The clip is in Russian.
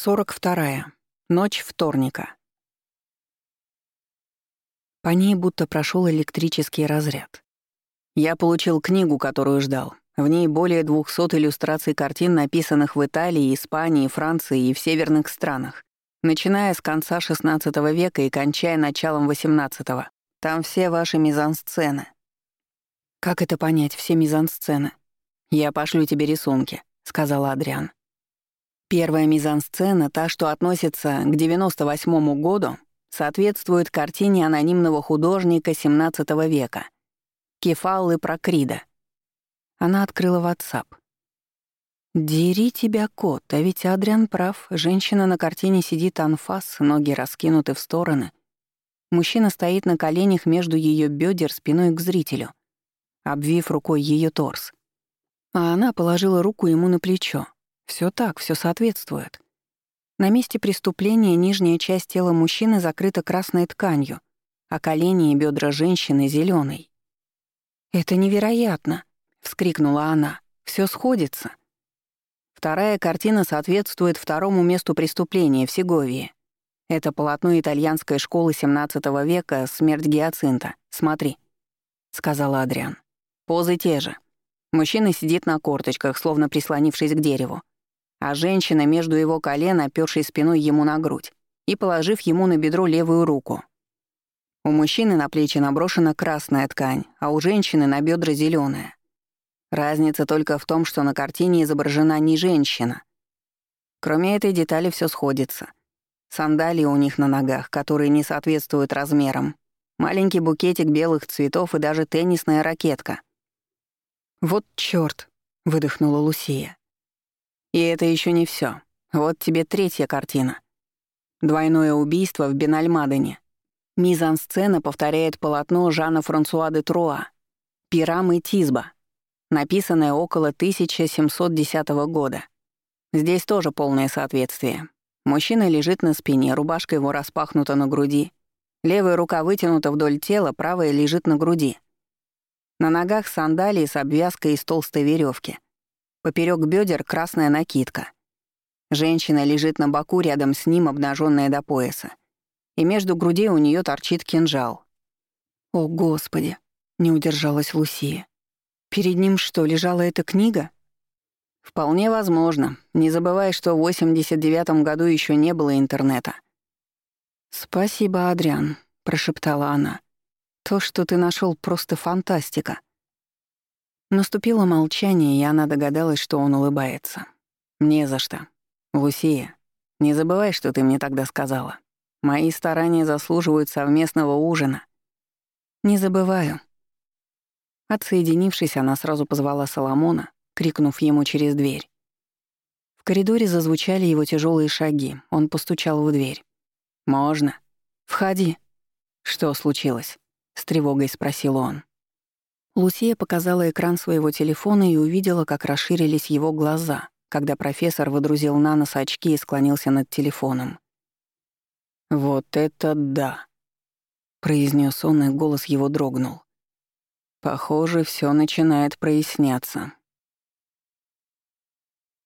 42. Ночь вторника. По ней будто прошел электрический разряд. Я получил книгу, которую ждал. В ней более 200 иллюстраций картин, написанных в Италии, Испании, Франции и в северных странах, начиная с конца XVI века и кончая началом XVIII. Там все ваши мизансцены. Как это понять, все мизансцены? Я пошлю тебе рисунки, сказал Адриан. Первая мизансцена, та, что относится к 98 году, соответствует картине анонимного художника XVII века Кефаллы Прокрида. Она открыла WhatsApp. «Дери тебя, кот, а ведь Адриан прав. Женщина на картине сидит анфас, ноги раскинуты в стороны. Мужчина стоит на коленях между ее бедер спиной к зрителю, обвив рукой ее торс. А она положила руку ему на плечо, все так, все соответствует. На месте преступления нижняя часть тела мужчины закрыта красной тканью, а колени и бедра женщины — зеленой. «Это невероятно!» — вскрикнула она. Все сходится. Вторая картина соответствует второму месту преступления в Сеговии. Это полотно итальянской школы XVII века «Смерть Гиацинта». Смотри», — сказала Адриан. «Позы те же. Мужчина сидит на корточках, словно прислонившись к дереву а женщина между его колен, опёршей спиной ему на грудь и положив ему на бедро левую руку. У мужчины на плечи наброшена красная ткань, а у женщины на бедра зеленая. Разница только в том, что на картине изображена не женщина. Кроме этой детали все сходится. Сандалии у них на ногах, которые не соответствуют размерам, маленький букетик белых цветов и даже теннисная ракетка. «Вот чёрт!» — выдохнула Лусия. И это еще не все. Вот тебе третья картина. Двойное убийство в Бенальмадене. Мизансцена повторяет полотно Жана Франсуа де Труа «Пирам и Тизба», написанное около 1710 года. Здесь тоже полное соответствие. Мужчина лежит на спине, рубашка его распахнута на груди. Левая рука вытянута вдоль тела, правая лежит на груди. На ногах сандалии с обвязкой из толстой веревки. Поперек бедер красная накидка. Женщина лежит на боку рядом с ним, обнаженная до пояса. И между грудей у нее торчит кинжал. «О, Господи!» — не удержалась Лусия. «Перед ним что, лежала эта книга?» «Вполне возможно. Не забывай, что в 89-м году еще не было интернета». «Спасибо, Адриан», — прошептала она. «То, что ты нашел, просто фантастика». Наступило молчание, и она догадалась, что он улыбается. «Не за что. Лусия, не забывай, что ты мне тогда сказала. Мои старания заслуживают совместного ужина». «Не забываю». Отсоединившись, она сразу позвала Соломона, крикнув ему через дверь. В коридоре зазвучали его тяжелые шаги. Он постучал в дверь. «Можно?» «Входи». «Что случилось?» — с тревогой спросил он. Лусия показала экран своего телефона и увидела, как расширились его глаза, когда профессор выдрузил на нос очки и склонился над телефоном. «Вот это да!» — произнес он, и голос его дрогнул. «Похоже, все начинает проясняться».